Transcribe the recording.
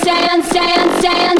stand, stand, stand.